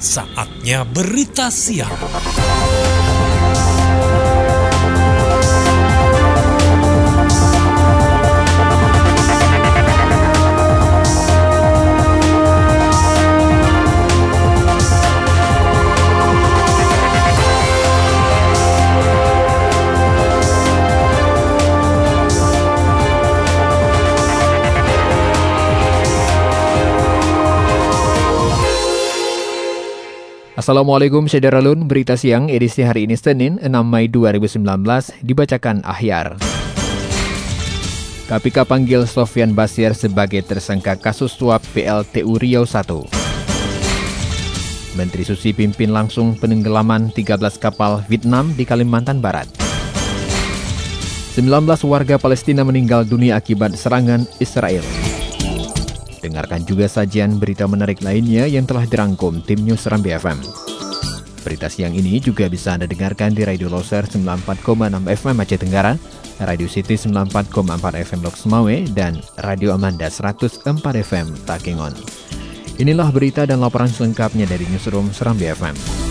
Saatnya berita siang. Assalamualaikum Syederalun, berita siang edisi hari ini Senin 6 Mei 2019 dibacakan Ahyar. KPK panggil Sofian Basir sebagai tersangka kasus suap PLTU Riau 1. Menteri Susi pimpin langsung penenggelaman 13 kapal Vietnam di Kalimantan Barat. 19 warga Palestina meninggal dunia akibat serangan Israel. Dengarkan juga sajian berita menarik lainnya yang telah dirangkum tim News Rambi FM. Berita siang ini juga bisa Anda dengarkan di Radio Loser 94,6 FM Aceh Tenggara, Radio City 94,4 FM Lok Semawe, dan Radio Amanda 104 FM Takengon. Inilah berita dan laporan selengkapnya dari Newsroom Serambi FM.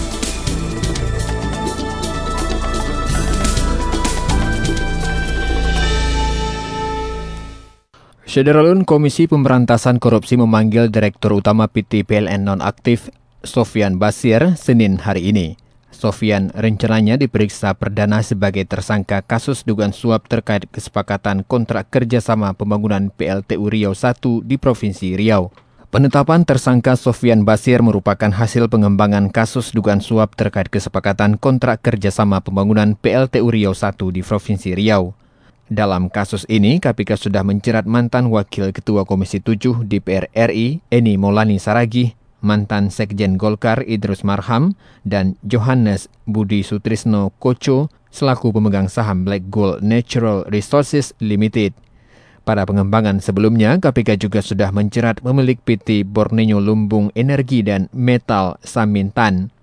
Syederalun Komisi Pemberantasan Korupsi memanggil Direktur Utama PT PLN Nonaktif Sofian Basir Senin hari ini. Sofian rencananya diperiksa perdana sebagai tersangka kasus dugaan suap terkait kesepakatan kontrak kerjasama pembangunan PLTU Riau 1 di Provinsi Riau. Penetapan tersangka Sofian Basir merupakan hasil pengembangan kasus dugaan suap terkait kesepakatan kontrak kerjasama pembangunan PLTU Riau 1 di Provinsi Riau. Dalam kasus ini, KPK sudah mencerat mantan Wakil Ketua Komisi 7 DPR RI, Eni Molani Saragi, mantan Sekjen Golkar Idrus Marham, dan Johannes Budi Sutrisno Koco selaku pemegang saham Black Gold Natural Resources Limited. Pada pengembangan sebelumnya, KPK juga sudah mencerat pemilik PT Borneo Lumbung Energi dan Metal Samintan.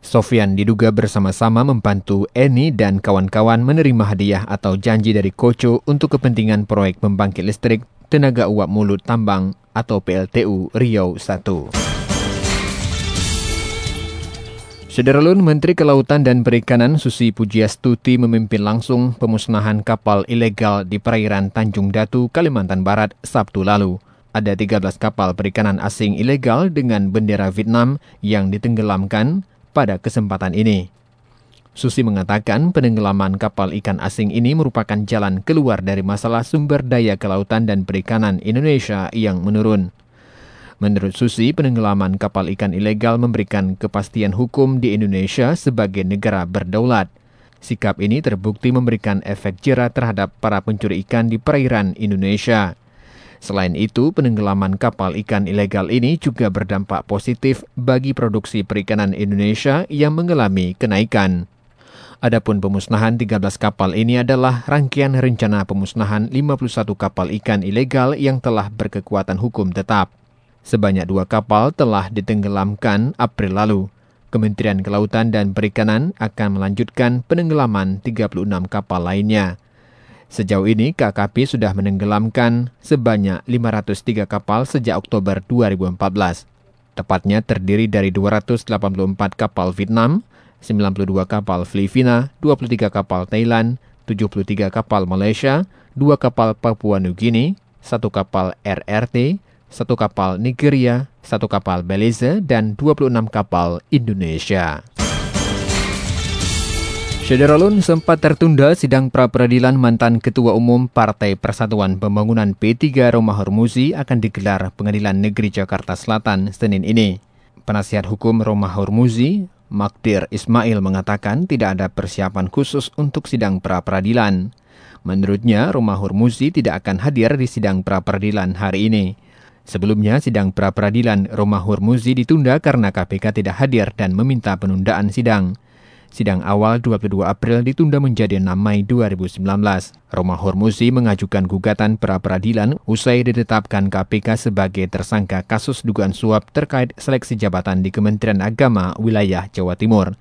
Sofian diduga bersama-sama membantu Eni dan kawan-kawan menerima hadiah atau janji dari Koco untuk kepentingan proyek pembangkit listrik tenaga uap mulut tambang atau PLTU Riau 1. Sederalun Menteri Kelautan dan Perikanan Susi Pujiastuti memimpin langsung pemusnahan kapal ilegal di perairan Tanjung Datu, Kalimantan Barat, Sabtu lalu. Ada 13 kapal perikanan asing ilegal dengan bendera Vietnam yang ditenggelamkan pada kesempatan ini. Susi mengatakan penenggelaman kapal ikan asing ini merupakan jalan keluar dari masalah sumber daya kelautan dan perikanan Indonesia yang menurun. Menurut Susi, penenggelaman kapal ikan ilegal memberikan kepastian hukum di Indonesia sebagai negara berdaulat. Sikap ini terbukti memberikan efek jerah terhadap para pencuri ikan di perairan Indonesia. Selain itu, penenggelaman kapal ikan ilegal ini juga berdampak positif bagi produksi perikanan Indonesia yang mengalami kenaikan. Adapun pemusnahan 13 kapal ini adalah rangkaian rencana pemusnahan 51 kapal ikan ilegal yang telah berkekuatan hukum tetap. Sebanyak dua kapal telah ditenggelamkan April lalu. Kementerian Kelautan dan Perikanan akan melanjutkan penenggelaman 36 kapal lainnya. Sejauh ini KKP sudah menenggelamkan sebanyak 503 kapal sejak Oktober 2014. Tepatnya terdiri dari 284 kapal Vietnam, 92 kapal Filipina, 23 kapal Thailand, 73 kapal Malaysia, 2 kapal Papua Guinea, 1 kapal RRT, 1 kapal Nigeria, 1 kapal Belize, dan 26 kapal Indonesia. Syederalun sempat tertunda sidang pra-peradilan mantan Ketua Umum Partai Persatuan Pembangunan P3 Roma Hormuzi akan digelar Pengadilan Negeri Jakarta Selatan Senin ini. Penasihat hukum Roma Hormuzi, Makdir Ismail mengatakan tidak ada persiapan khusus untuk sidang pra-peradilan. Menurutnya, Roma Hormuzi tidak akan hadir di sidang pra-peradilan hari ini. Sebelumnya, sidang pra-peradilan Roma Hormuzi ditunda karena KPK tidak hadir dan meminta penundaan sidang. Sidang awal 22 April ditunda menjadi 6 Mei 2019. Roma Hormuzi mengajukan gugatan pra-peradilan usai ditetapkan KPK sebagai tersangka kasus dugaan suap terkait seleksi jabatan di Kementerian Agama wilayah Jawa Timur.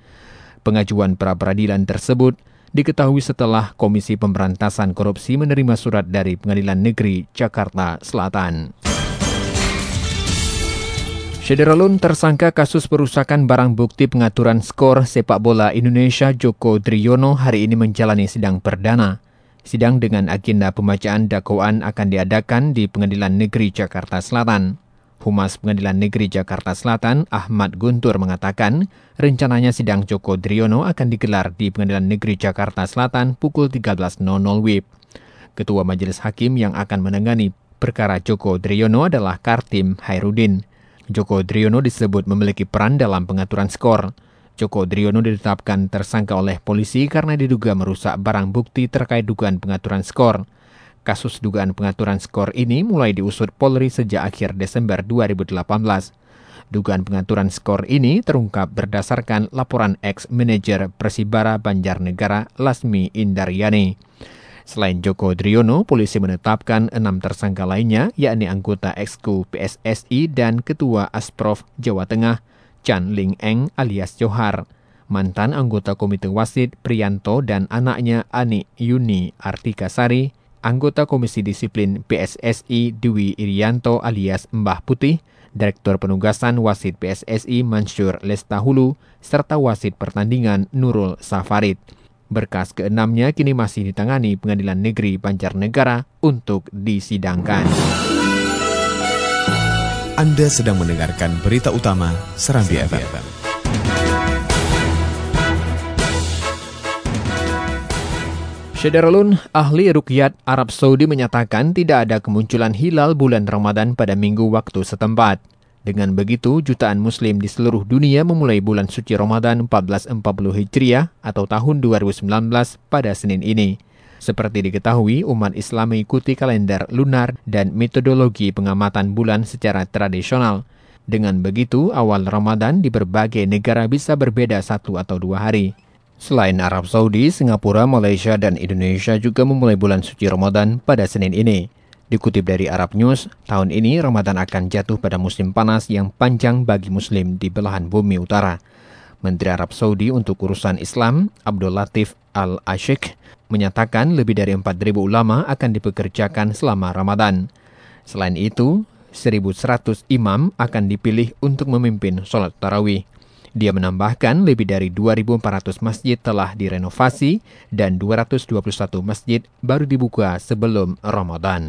Pengajuan pra-peradilan tersebut diketahui setelah Komisi Pemberantasan Korupsi menerima surat dari Pengadilan Negeri Jakarta Selatan. Syederalun tersangka kasus perusakan barang bukti pengaturan skor sepak bola Indonesia Joko Driono hari ini menjalani sidang perdana. Sidang dengan agenda pembacaan dakwaan akan diadakan di Pengadilan Negeri Jakarta Selatan. Humas Pengadilan Negeri Jakarta Selatan, Ahmad Guntur mengatakan, rencananya sidang Joko Driono akan digelar di Pengadilan Negeri Jakarta Selatan pukul 13.00 WIB. Ketua Majelis Hakim yang akan menangani perkara Joko Driono adalah Kartim Hairudin. Joko Driono disebut memiliki peran dalam pengaturan skor. Joko Driono ditetapkan tersangka oleh polisi karena diduga merusak barang bukti terkait dugaan pengaturan skor. Kasus dugaan pengaturan skor ini mulai diusut Polri sejak akhir Desember 2018. Dugaan pengaturan skor ini terungkap berdasarkan laporan ex-manajer Persibara Banjarnegara Lasmi Indaryani. Selain Joko Driono, polisi menetapkan enam tersangka lainnya, yakni anggota Exco PSSI dan Ketua Asprof Jawa Tengah, Chan Ling Eng alias Johar, mantan anggota Komite Wasit Prianto dan anaknya Ani Yuni Artikasari, anggota Komisi Disiplin PSSI Dwi Irianto alias Mbah Putih, Direktur Penugasan Wasit PSSI Mansur Lestahulu, serta wasit pertandingan Nurul Safarid. Berkas keenamnya kini masih ditangani Pengadilan Negeri Banjarnegara untuk disidangkan. Anda sedang mendengarkan berita utama Serambi FM. Syederalun, ahli rukyat Arab Saudi menyatakan tidak ada kemunculan hilal bulan Ramadan pada minggu waktu setempat. Dengan begitu, jutaan muslim di seluruh dunia memulai bulan suci Ramadan 1440 Hijriah atau tahun 2019 pada Senin ini. Seperti diketahui, umat Islam mengikuti kalender lunar dan metodologi pengamatan bulan secara tradisional. Dengan begitu, awal Ramadan di berbagai negara bisa berbeda satu atau dua hari. Selain Arab Saudi, Singapura, Malaysia, dan Indonesia juga memulai bulan suci Ramadan pada Senin ini. Dikutip dari Arab News, tahun ini Ramadan akan jatuh pada musim panas yang panjang bagi Muslim di belahan bumi utara. Menteri Arab Saudi untuk urusan Islam, Abdul Latif Al-Ashik, menyatakan lebih dari 4.000 ulama akan dipekerjakan selama Ramadan. Selain itu, 1.100 imam akan dipilih untuk memimpin sholat tarawih. Dia menambahkan lebih dari 2.400 masjid telah direnovasi dan 221 masjid baru dibuka sebelum Ramadan.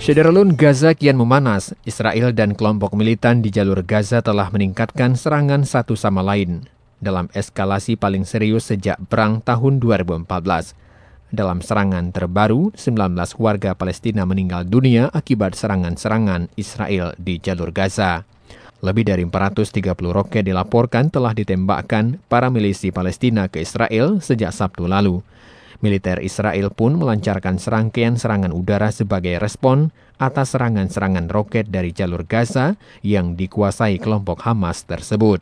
Syederalun Gaza kian memanas. Israel dan kelompok militan di jalur Gaza telah meningkatkan serangan satu sama lain dalam eskalasi paling serius sejak perang tahun 2014. Dalam serangan terbaru, 19 warga Palestina meninggal dunia akibat serangan-serangan Israel di jalur Gaza. Lebih dari 430 roket dilaporkan telah ditembakkan para milisi Palestina ke Israel sejak Sabtu lalu. Militer Israel pun melancarkan serangkaian serangan udara sebagai respon atas serangan-serangan roket dari jalur Gaza yang dikuasai kelompok Hamas tersebut.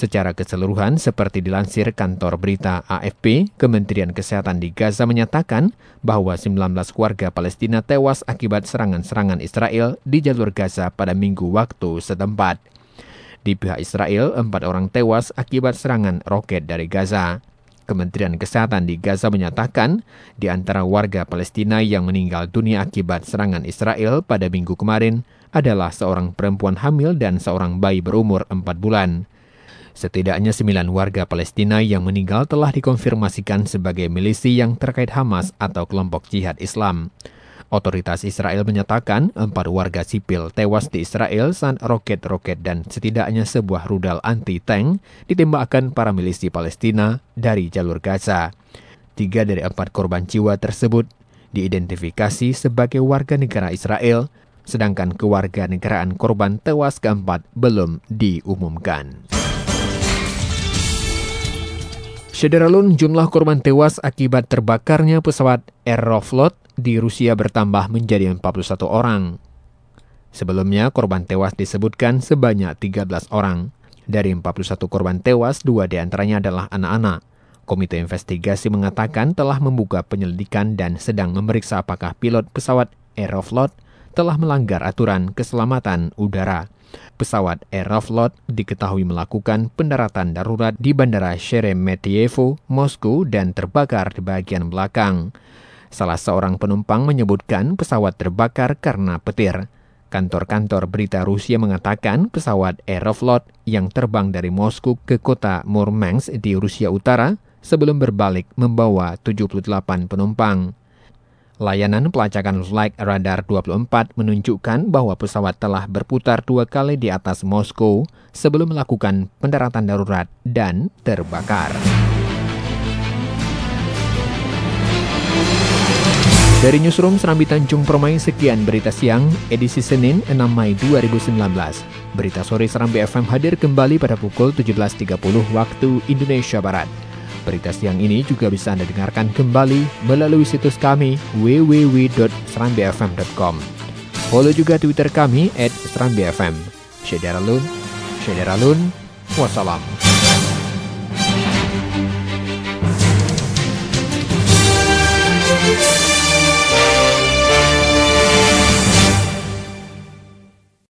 Secara keseluruhan, seperti dilansir kantor berita AFP, Kementerian Kesehatan di Gaza menyatakan bahwa 19 warga Palestina tewas akibat serangan-serangan Israel di jalur Gaza pada minggu waktu setempat. Di pihak Israel, empat orang tewas akibat serangan roket dari Gaza. Kementerian Kesehatan di Gaza menyatakan, di antara warga Palestina yang meninggal dunia akibat serangan Israel pada minggu kemarin adalah seorang perempuan hamil dan seorang bayi berumur 4 bulan. Setidaknya sembilan warga Palestina yang meninggal telah dikonfirmasikan sebagai milisi yang terkait Hamas atau kelompok jihad Islam. Otoritas Israel menyatakan empat warga sipil tewas di Israel saat roket-roket dan setidaknya sebuah rudal anti-tank ditembakkan para milisi Palestina dari jalur Gaza. Tiga dari empat korban jiwa tersebut diidentifikasi sebagai warga negara Israel, sedangkan kewarganegaraan korban tewas keempat belum diumumkan. Sederalun jumlah korban tewas akibat terbakarnya pesawat Aeroflot di Rusia bertambah menjadi 41 orang. Sebelumnya, korban tewas disebutkan sebanyak 13 orang. Dari 41 korban tewas, dua di antaranya adalah anak-anak. Komite investigasi mengatakan telah membuka penyelidikan dan sedang memeriksa apakah pilot pesawat Aeroflot telah melanggar aturan keselamatan udara. Pesawat Aeroflot diketahui melakukan pendaratan darurat di Bandara Sheremetyevo, Moskow dan terbakar di bagian belakang. Salah seorang penumpang menyebutkan pesawat terbakar karena petir. Kantor-kantor berita Rusia mengatakan pesawat Aeroflot yang terbang dari Moskow ke kota Murmansk di Rusia Utara sebelum berbalik membawa 78 penumpang. Layanan pelacakan flight radar 24 menunjukkan bahwa pesawat telah berputar dua kali di atas Moskow sebelum melakukan pendaratan darurat dan terbakar. Dari Newsroom Serambi Tanjung Permai, sekian berita siang, edisi Senin 6 Mei 2019. Berita sore Serambi FM hadir kembali pada pukul 17.30 waktu Indonesia Barat. Berita siang ini juga bisa Anda dengarkan kembali melalui situs kami www.serambifm.com. Follow juga Twitter kami at serambifm. Syedaralun, Syedaralun, wassalam.